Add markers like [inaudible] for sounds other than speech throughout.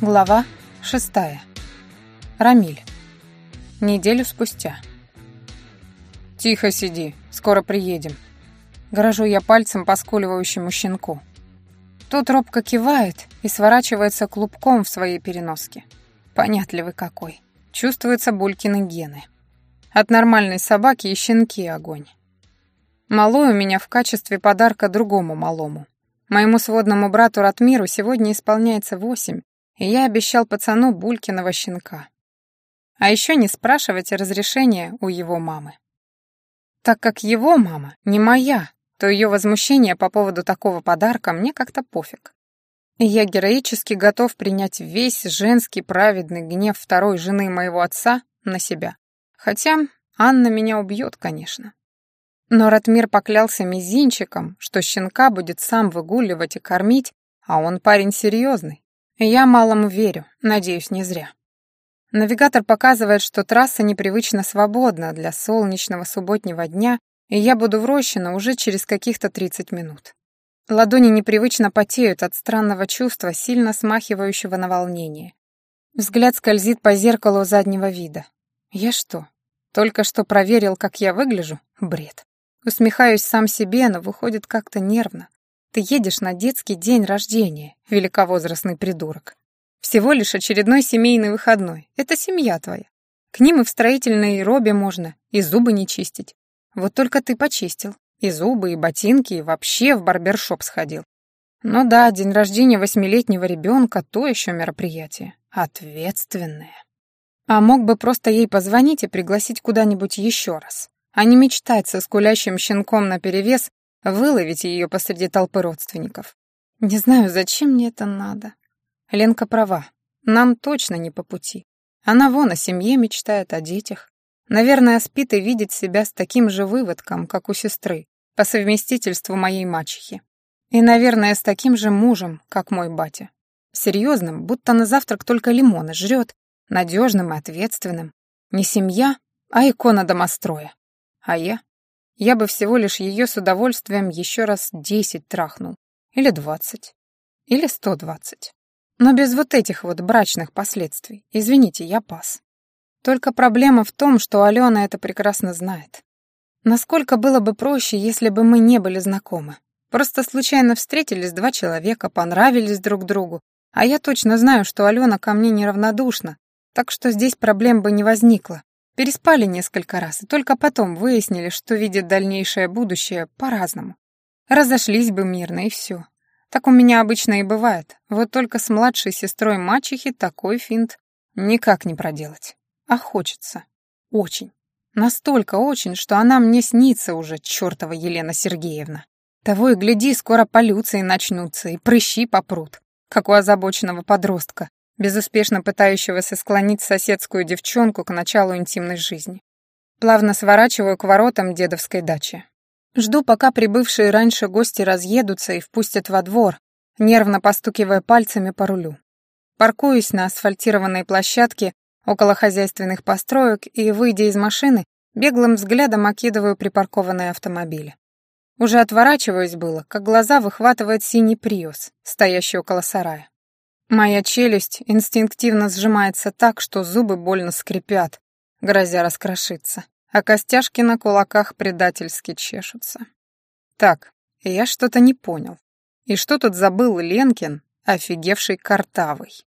Глава шестая. Рамиль. Неделю спустя. «Тихо сиди, скоро приедем». Грожу я пальцем поскуливающему щенку. Тот робко кивает и сворачивается клубком в своей переноске. Понятливый какой. Чувствуются Булькины гены. От нормальной собаки и щенки огонь. Малой у меня в качестве подарка другому малому. Моему сводному брату Ратмиру сегодня исполняется восемь, и я обещал пацану Булькиного щенка. А еще не спрашивать разрешения у его мамы. Так как его мама не моя, то ее возмущение по поводу такого подарка мне как-то пофиг. И я героически готов принять весь женский праведный гнев второй жены моего отца на себя. Хотя Анна меня убьет, конечно. Но Ратмир поклялся мизинчиком, что щенка будет сам выгуливать и кормить, а он парень серьезный, я малому верю, надеюсь, не зря. Навигатор показывает, что трасса непривычно свободна для солнечного субботнего дня, и я буду в Рощино уже через каких-то 30 минут. Ладони непривычно потеют от странного чувства, сильно смахивающего на волнение. Взгляд скользит по зеркалу заднего вида. Я что, только что проверил, как я выгляжу? Бред. Усмехаюсь сам себе, но выходит как-то нервно. Ты едешь на детский день рождения, великовозрастный придурок. Всего лишь очередной семейный выходной. Это семья твоя. К ним и в строительной робе можно, и зубы не чистить. Вот только ты почистил. И зубы, и ботинки, и вообще в барбершоп сходил. Ну да, день рождения восьмилетнего ребенка — то еще мероприятие. Ответственное. А мог бы просто ей позвонить и пригласить куда-нибудь еще раз, а не мечтать со скулящим щенком наперевес Выловить ее посреди толпы родственников. Не знаю, зачем мне это надо. Ленка права. Нам точно не по пути. Она вон о семье мечтает, о детях. Наверное, спит и видит себя с таким же выводком, как у сестры, по совместительству моей мачехи. И, наверное, с таким же мужем, как мой батя. Серьезным, будто на завтрак только лимоны жрет, надежным и ответственным. Не семья, а икона домостроя. А я? Я бы всего лишь ее с удовольствием еще раз десять трахнул. Или двадцать. Или сто двадцать. Но без вот этих вот брачных последствий. Извините, я пас. Только проблема в том, что Алена это прекрасно знает. Насколько было бы проще, если бы мы не были знакомы. Просто случайно встретились два человека, понравились друг другу, а я точно знаю, что Алена ко мне неравнодушна, так что здесь проблем бы не возникло. Переспали несколько раз, и только потом выяснили, что видят дальнейшее будущее по-разному. Разошлись бы мирно, и все. Так у меня обычно и бывает. Вот только с младшей сестрой мачехи такой финт никак не проделать. А хочется. Очень. Настолько очень, что она мне снится уже, чертова Елена Сергеевна. Того и гляди, скоро полюции начнутся, и прыщи попрут, как у озабоченного подростка, безуспешно пытающегося склонить соседскую девчонку к началу интимной жизни. Плавно сворачиваю к воротам дедовской дачи. Жду, пока прибывшие раньше гости разъедутся и впустят во двор, нервно постукивая пальцами по рулю. Паркуюсь на асфальтированной площадке около хозяйственных построек и, выйдя из машины, беглым взглядом окидываю припаркованные автомобили. Уже отворачиваюсь было, как глаза выхватывает синий приус, стоящий около сарая. Моя челюсть инстинктивно сжимается так, что зубы больно скрипят, грозя раскрошиться, а костяшки на кулаках предательски чешутся. Так, я что-то не понял. И что тут забыл Ленкин, офигевший картавый?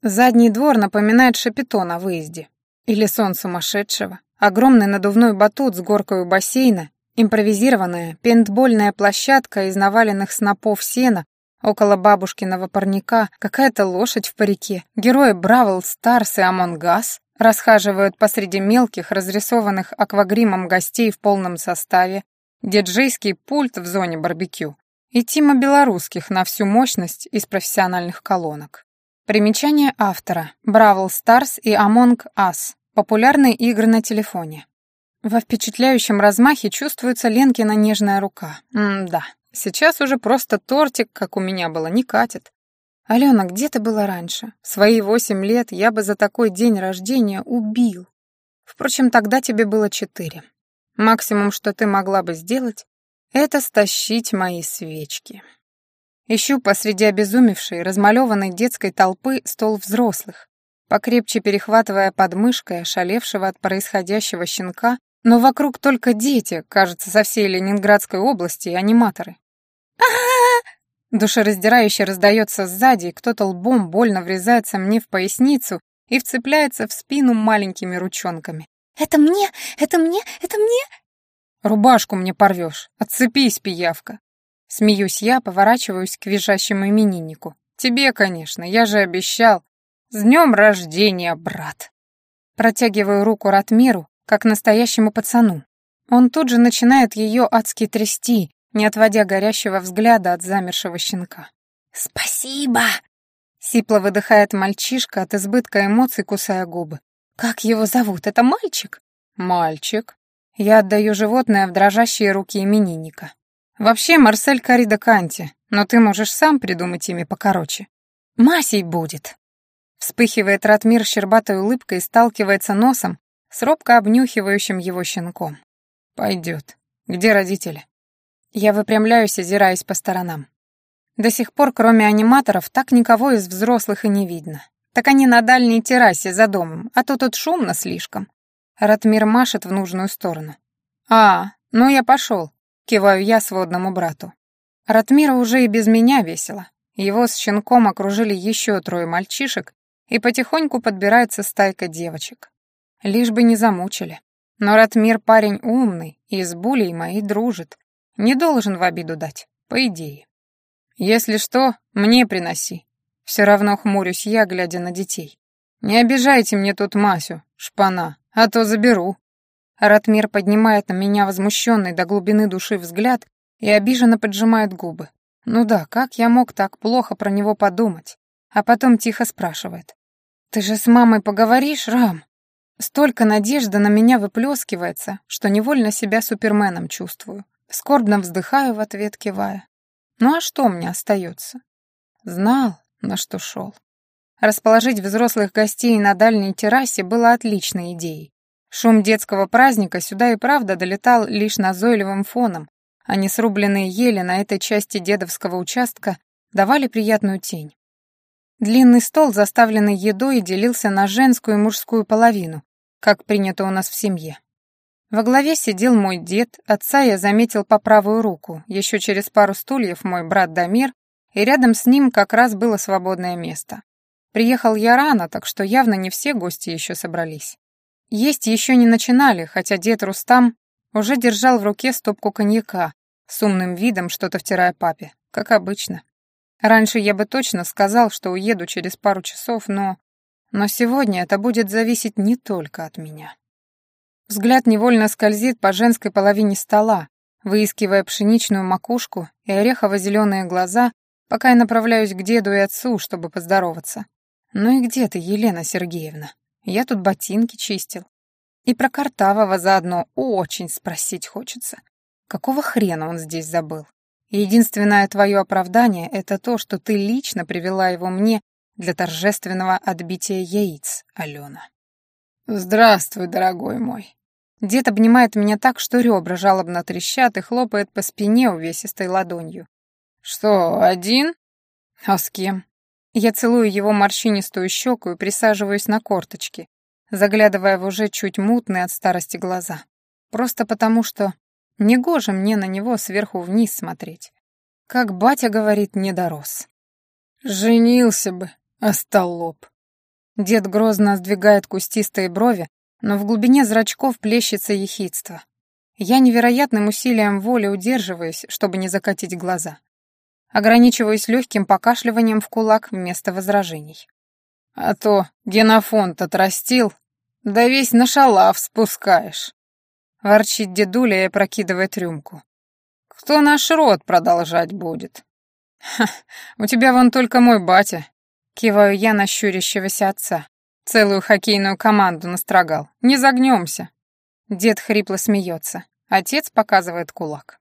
Задний двор напоминает шапито на выезде. Или сон сумасшедшего. Огромный надувной батут с горкой у бассейна, импровизированная пейнтбольная площадка из наваленных снопов сена Около бабушкиного парника какая-то лошадь в парике. Герои Brawl Stars и Among Us расхаживают посреди мелких, разрисованных аквагримом гостей в полном составе, диджейский пульт в зоне барбекю и тима белорусских на всю мощность из профессиональных колонок. Примечание автора. Бравл Старс и Among Us. Популярные игры на телефоне. Во впечатляющем размахе чувствуется Ленкина нежная рука. М-да. Сейчас уже просто тортик, как у меня было, не катит. Алена, где ты была раньше? В свои восемь лет я бы за такой день рождения убил. Впрочем, тогда тебе было четыре. Максимум, что ты могла бы сделать, это стащить мои свечки. Ищу посреди обезумевшей, размалеванной детской толпы стол взрослых, покрепче перехватывая подмышкой ошалевшего от происходящего щенка, но вокруг только дети, кажется, со всей Ленинградской области и аниматоры. [laughs] Душераздирающе раздается сзади, и кто-то лбом больно врезается мне в поясницу и вцепляется в спину маленькими ручонками. «Это мне! Это мне! Это мне!» «Рубашку мне порвешь! Отцепись, пиявка!» Смеюсь я, поворачиваюсь к визжащему имениннику. «Тебе, конечно, я же обещал. С днем рождения, брат!» Протягиваю руку Ратмиру, как настоящему пацану. Он тут же начинает ее адски трясти, не отводя горящего взгляда от замершего щенка. «Спасибо!» — сипло выдыхает мальчишка от избытка эмоций, кусая губы. «Как его зовут? Это мальчик?» «Мальчик». Я отдаю животное в дрожащие руки именинника. «Вообще Марсель Карида Канти, но ты можешь сам придумать имя покороче». «Масей будет». Вспыхивает Ратмир щербатой улыбкой и сталкивается носом с робко обнюхивающим его щенком. «Пойдет. Где родители?» Я выпрямляюсь, озираясь по сторонам. До сих пор, кроме аниматоров, так никого из взрослых и не видно. Так они на дальней террасе за домом, а то тут шумно слишком. Ратмир машет в нужную сторону. «А, ну я пошел», — киваю я сводному брату. Ратмира уже и без меня весело. Его с щенком окружили еще трое мальчишек, и потихоньку подбирается стайка девочек. Лишь бы не замучили. Но Ратмир парень умный и с Булей моей дружит, не должен в обиду дать, по идее. Если что, мне приноси. Все равно хмурюсь я, глядя на детей. Не обижайте мне тут Масю, шпана, а то заберу. Ратмир поднимает на меня возмущенный до глубины души взгляд и обиженно поджимает губы. Ну да, как я мог так плохо про него подумать? А потом тихо спрашивает. «Ты же с мамой поговоришь, Рам?» Столько надежды на меня выплескивается, что невольно себя суперменом чувствую. Скорбно вздыхаю в ответ, кивая. Ну а что мне остается? Знал, на что шел. Расположить взрослых гостей на дальней террасе было отличной идеей. Шум детского праздника сюда и правда долетал лишь назойливым фоном, а не срубленные ели на этой части дедовского участка давали приятную тень. Длинный стол, заставленный едой, делился на женскую и мужскую половину, как принято у нас в семье. Во главе сидел мой дед, отца я заметил по правую руку, еще через пару стульев мой брат Дамир, и рядом с ним как раз было свободное место. Приехал я рано, так что явно не все гости еще собрались. Есть еще не начинали, хотя дед Рустам уже держал в руке стопку коньяка, с умным видом что-то втирая папе, как обычно. Раньше я бы точно сказал, что уеду через пару часов, но... Но сегодня это будет зависеть не только от меня. Взгляд невольно скользит по женской половине стола, выискивая пшеничную макушку и орехово-зеленые глаза, пока я направляюсь к деду и отцу, чтобы поздороваться. «Ну и где ты, Елена Сергеевна? Я тут ботинки чистил». И про Картавого заодно очень спросить хочется. Какого хрена он здесь забыл? единственное твое оправдание — это то, что ты лично привела его мне для торжественного отбития яиц, Алена. «Здравствуй, дорогой мой», Дед обнимает меня так, что ребра жалобно трещат и хлопает по спине увесистой ладонью. «Что, один?» «А с кем?» Я целую его морщинистую щеку и присаживаюсь на корточки, заглядывая в уже чуть мутные от старости глаза. Просто потому, что негоже мне на него сверху вниз смотреть. Как батя говорит, не дорос. «Женился бы, остолоп». Дед грозно сдвигает кустистые брови, но в глубине зрачков плещется ехидство. Я невероятным усилием воли удерживаюсь, чтобы не закатить глаза. Ограничиваюсь легким покашливанием в кулак вместо возражений. А то генофонд отрастил, да весь на шалав спускаешь. Ворчит дедуля и опрокидывает рюмку. Кто наш род продолжать будет? Ха, у тебя вон только мой батя. Киваю я на щурящегося отца. Целую хоккейную команду настрогал. Не загнемся. Дед хрипло смеется. Отец показывает кулак.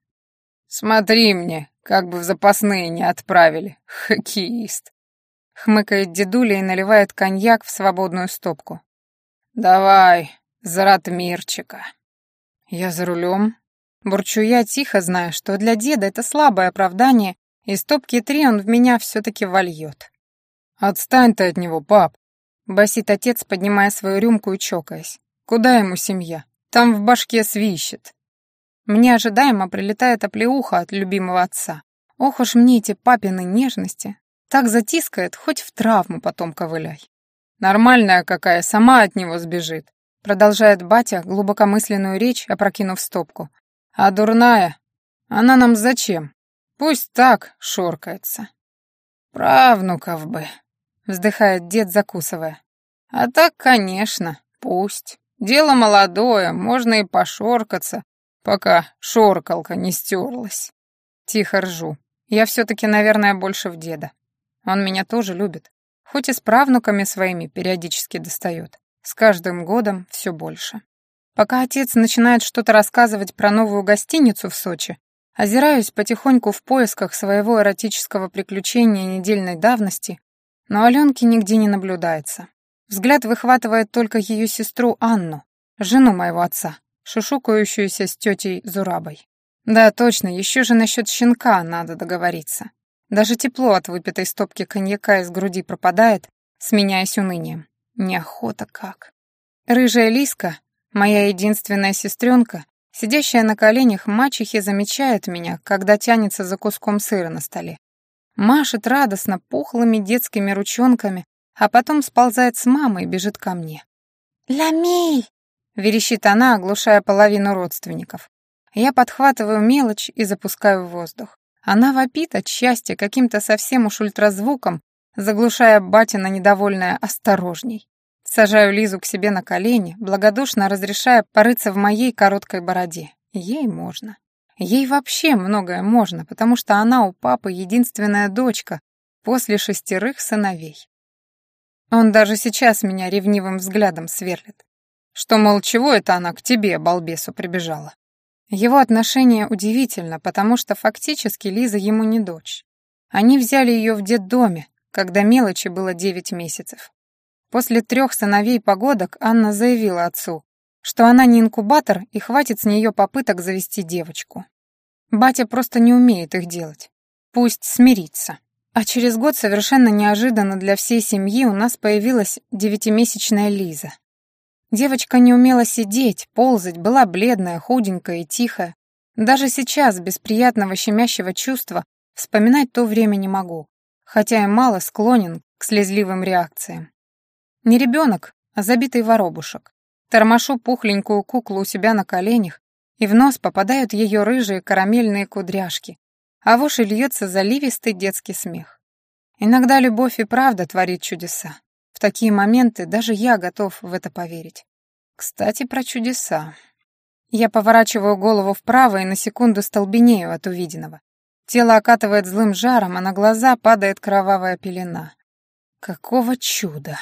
«Смотри мне, как бы в запасные не отправили. Хоккеист». Хмыкает дедуля и наливает коньяк в свободную стопку. «Давай, за Ратмирчика». Я за рулем. Бурчу я, тихо зная, что для деда это слабое оправдание и стопки три он в меня все-таки вольет. «Отстань ты от него, пап!» — басит отец, поднимая свою рюмку и чокаясь. «Куда ему семья? Там в башке свищет». Мне ожидаемо прилетает оплеуха от любимого отца. Ох уж мне эти папины нежности. Так затискает, хоть в травму потом ковыляй. Нормальная какая, сама от него сбежит. Продолжает батя глубокомысленную речь, опрокинув стопку. А дурная? Она нам зачем? Пусть так шоркается. Правнуков бы, вздыхает дед, закусывая. А так, конечно, пусть. Дело молодое, можно и пошоркаться, пока шоркалка не стерлась. Тихо ржу. Я все-таки, наверное, больше в деда. Он меня тоже любит. Хоть и с правнуками своими периодически достает. С каждым годом все больше. Пока отец начинает что-то рассказывать про новую гостиницу в Сочи, озираюсь потихоньку в поисках своего эротического приключения недельной давности, но Аленки нигде не наблюдается. Взгляд выхватывает только ее сестру Анну, жену моего отца, шушукающуюся с тетей Зурабой. Да, точно, еще же насчет щенка надо договориться. Даже тепло от выпитой стопки коньяка из груди пропадает, сменяясь унынием. Неохота как. Рыжая Лиска, моя единственная сестренка, сидящая на коленях мачехи, замечает меня, когда тянется за куском сыра на столе. Машет радостно пухлыми детскими ручонками, а потом сползает с мамой и бежит ко мне. «Ламей!» — верещит она, оглушая половину родственников. Я подхватываю мелочь и запускаю в воздух. Она вопит от счастья каким-то совсем уж ультразвуком, заглушая батина недовольная «осторожней». Сажаю Лизу к себе на колени, благодушно разрешая порыться в моей короткой бороде. Ей можно. Ей вообще многое можно, потому что она у папы единственная дочка после шестерых сыновей. Он даже сейчас меня ревнивым взглядом сверлит. Что, мол, чего это она к тебе, балбесу, прибежала? Его отношение удивительно, потому что фактически Лиза ему не дочь. Они взяли ее в детдоме, когда мелочи было девять месяцев. После трех сыновей погодок Анна заявила отцу, что она не инкубатор и хватит с нее попыток завести девочку. Батя просто не умеет их делать. Пусть смирится. А через год совершенно неожиданно для всей семьи у нас появилась девятимесячная Лиза. Девочка не умела сидеть, ползать, была бледная, худенькая и тихая. Даже сейчас, без приятного щемящего чувства, вспоминать то время не могу, хотя и мало склонен к слезливым реакциям. Не ребенок, а забитый воробушек. Тормошу пухленькую куклу у себя на коленях, и в нос попадают ее рыжие карамельные кудряшки, а в уши льется заливистый детский смех. Иногда любовь и правда творит чудеса такие моменты даже я готов в это поверить. Кстати, про чудеса. Я поворачиваю голову вправо и на секунду столбенею от увиденного. Тело окатывает злым жаром, а на глаза падает кровавая пелена. Какого чуда!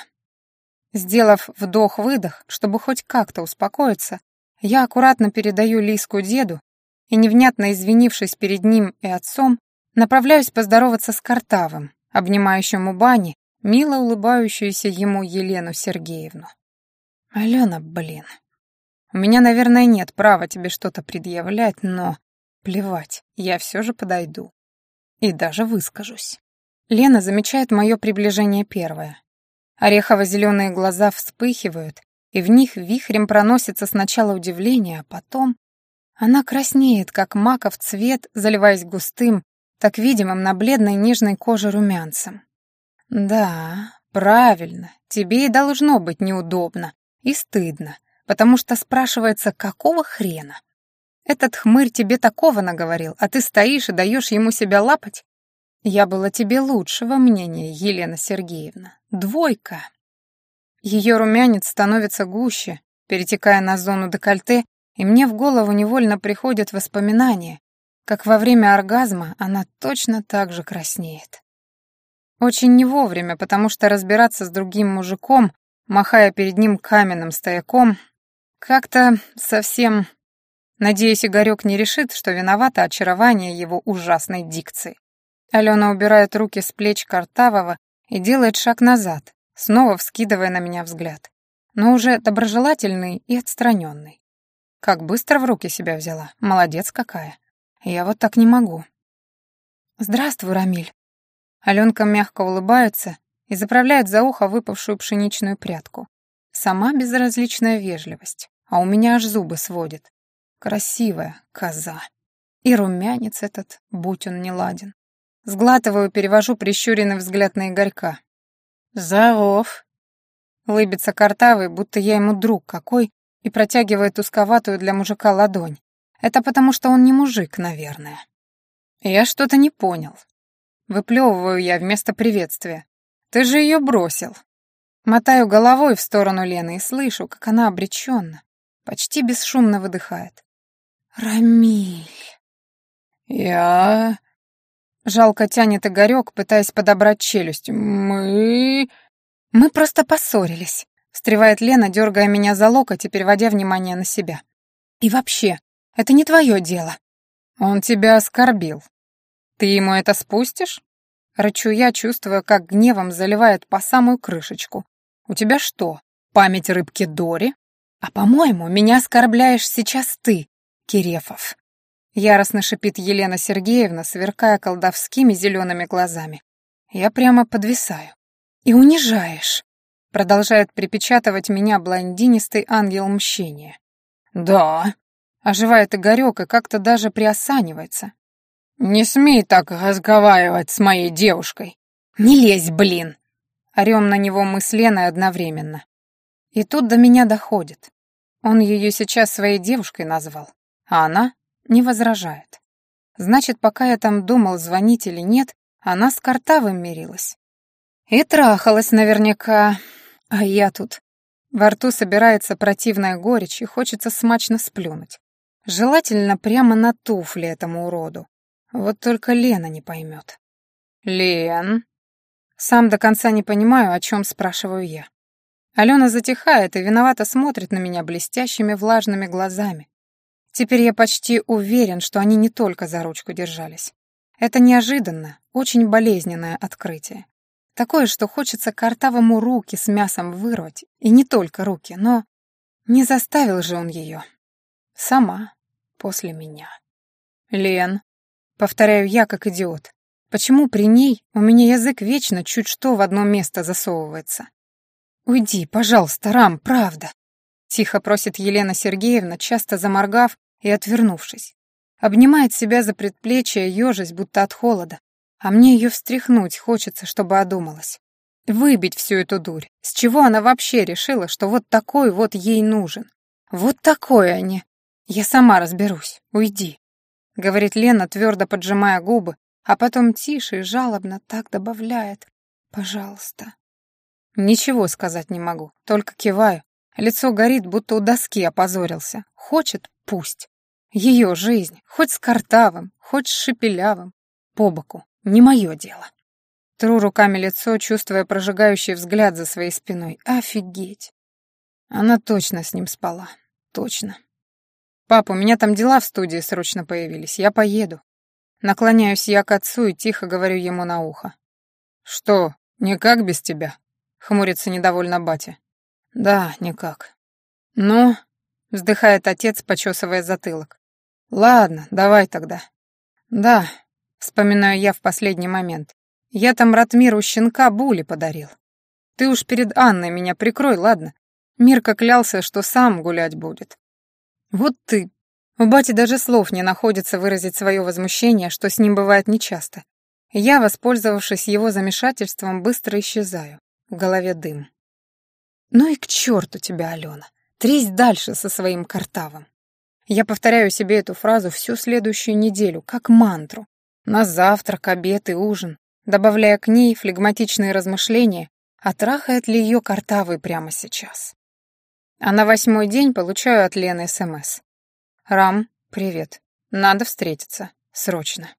Сделав вдох-выдох, чтобы хоть как-то успокоиться, я аккуратно передаю Лиску деду и, невнятно извинившись перед ним и отцом, направляюсь поздороваться с Картавым, у бани мило улыбающуюся ему Елену Сергеевну. «Алена, блин, у меня, наверное, нет права тебе что-то предъявлять, но плевать, я все же подойду. И даже выскажусь». Лена замечает мое приближение первое. Орехово-зеленые глаза вспыхивают, и в них вихрем проносится сначала удивление, а потом... Она краснеет, как маков цвет, заливаясь густым, так видимым на бледной нежной коже румянцем. «Да, правильно, тебе и должно быть неудобно и стыдно, потому что спрашивается, какого хрена? Этот хмырь тебе такого наговорил, а ты стоишь и даешь ему себя лапать? Я была тебе лучшего мнения, Елена Сергеевна. Двойка». Ее румянец становится гуще, перетекая на зону декольте, и мне в голову невольно приходят воспоминания, как во время оргазма она точно так же краснеет. Очень не вовремя, потому что разбираться с другим мужиком, махая перед ним каменным стояком, как-то совсем... Надеюсь, Игорёк не решит, что виновато очарование его ужасной дикции. Алена убирает руки с плеч Картавого и делает шаг назад, снова вскидывая на меня взгляд, но уже доброжелательный и отстраненный. Как быстро в руки себя взяла, молодец какая. Я вот так не могу. «Здравствуй, Рамиль». Аленка мягко улыбается и заправляет за ухо выпавшую пшеничную прядку. Сама безразличная вежливость, а у меня аж зубы сводит. Красивая коза. И румянец этот, будь он не ладен. Сглатываю, перевожу прищуренный взгляд на Игорька. «Здоров!» Лыбится картавый, будто я ему друг какой, и протягивает узковатую для мужика ладонь. Это потому, что он не мужик, наверное. Я что-то не понял. Выплевываю я вместо приветствия. Ты же ее бросил. Мотаю головой в сторону Лены и слышу, как она обреченно, почти бесшумно выдыхает. «Рамиль!» «Я...» Жалко тянет Игорек, пытаясь подобрать челюсть. «Мы...» «Мы просто поссорились», — встревает Лена, дергая меня за локоть и переводя внимание на себя. «И вообще, это не твое дело». «Он тебя оскорбил. Ты ему это спустишь?» Рычу я, чувствуя, как гневом заливает по самую крышечку. «У тебя что, память рыбки Дори?» «А, по-моему, меня оскорбляешь сейчас ты, Кирефов». Яростно шипит Елена Сергеевна, сверкая колдовскими зелеными глазами. Я прямо подвисаю. «И унижаешь», — продолжает припечатывать меня блондинистый ангел мщения. «Да», — оживает Игорек и как-то даже приосанивается. «Не смей так разговаривать с моей девушкой». «Не лезь, блин!» Орем на него мы с Леной одновременно. И тут до меня доходит. Он ее сейчас своей девушкой назвал, а она не возражает. Значит, пока я там думал, звонить или нет, она с Картавым мирилась. И трахалась наверняка, а я тут. Во рту собирается противная горечь и хочется смачно сплюнуть. Желательно прямо на туфли этому уроду. Вот только Лена не поймет. «Лен?» Сам до конца не понимаю, о чем спрашиваю я. Алена затихает и виновато смотрит на меня блестящими влажными глазами, Теперь я почти уверен, что они не только за ручку держались. Это неожиданно, очень болезненное открытие. Такое, что хочется картавому руки с мясом вырвать, и не только руки, но... Не заставил же он ее. Сама, после меня. Лен, повторяю я как идиот, почему при ней у меня язык вечно чуть что в одно место засовывается? Уйди, пожалуйста, Рам, правда. Тихо просит Елена Сергеевна, часто заморгав и отвернувшись. Обнимает себя за предплечье, ежась, будто от холода. А мне ее встряхнуть хочется, чтобы одумалась. Выбить всю эту дурь. С чего она вообще решила, что вот такой вот ей нужен? Вот такой они. Я сама разберусь. Уйди. Говорит Лена, твердо поджимая губы, а потом тише и жалобно так добавляет. Пожалуйста. Ничего сказать не могу, только киваю, Лицо горит, будто у доски опозорился. Хочет — пусть. Ее жизнь, хоть с картавым, хоть с шепелявым. По боку, не мое дело. Тру руками лицо, чувствуя прожигающий взгляд за своей спиной. Офигеть. Она точно с ним спала. Точно. «Пап, у меня там дела в студии срочно появились. Я поеду». Наклоняюсь я к отцу и тихо говорю ему на ухо. «Что, никак без тебя?» — хмурится недовольно батя. «Да, никак». «Ну?» — вздыхает отец, почесывая затылок. «Ладно, давай тогда». «Да», — вспоминаю я в последний момент. «Я там Ратмиру щенка Були подарил. Ты уж перед Анной меня прикрой, ладно? Мирка клялся, что сам гулять будет». «Вот ты!» У бати даже слов не находится выразить свое возмущение, что с ним бывает нечасто. Я, воспользовавшись его замешательством, быстро исчезаю. В голове дым. «Ну и к черту тебя, Алена! Трись дальше со своим картавом!» Я повторяю себе эту фразу всю следующую неделю, как мантру. На завтрак, обед и ужин, добавляя к ней флегматичные размышления, а трахает ли ее картавый прямо сейчас. А на восьмой день получаю от Лены СМС. «Рам, привет. Надо встретиться. Срочно».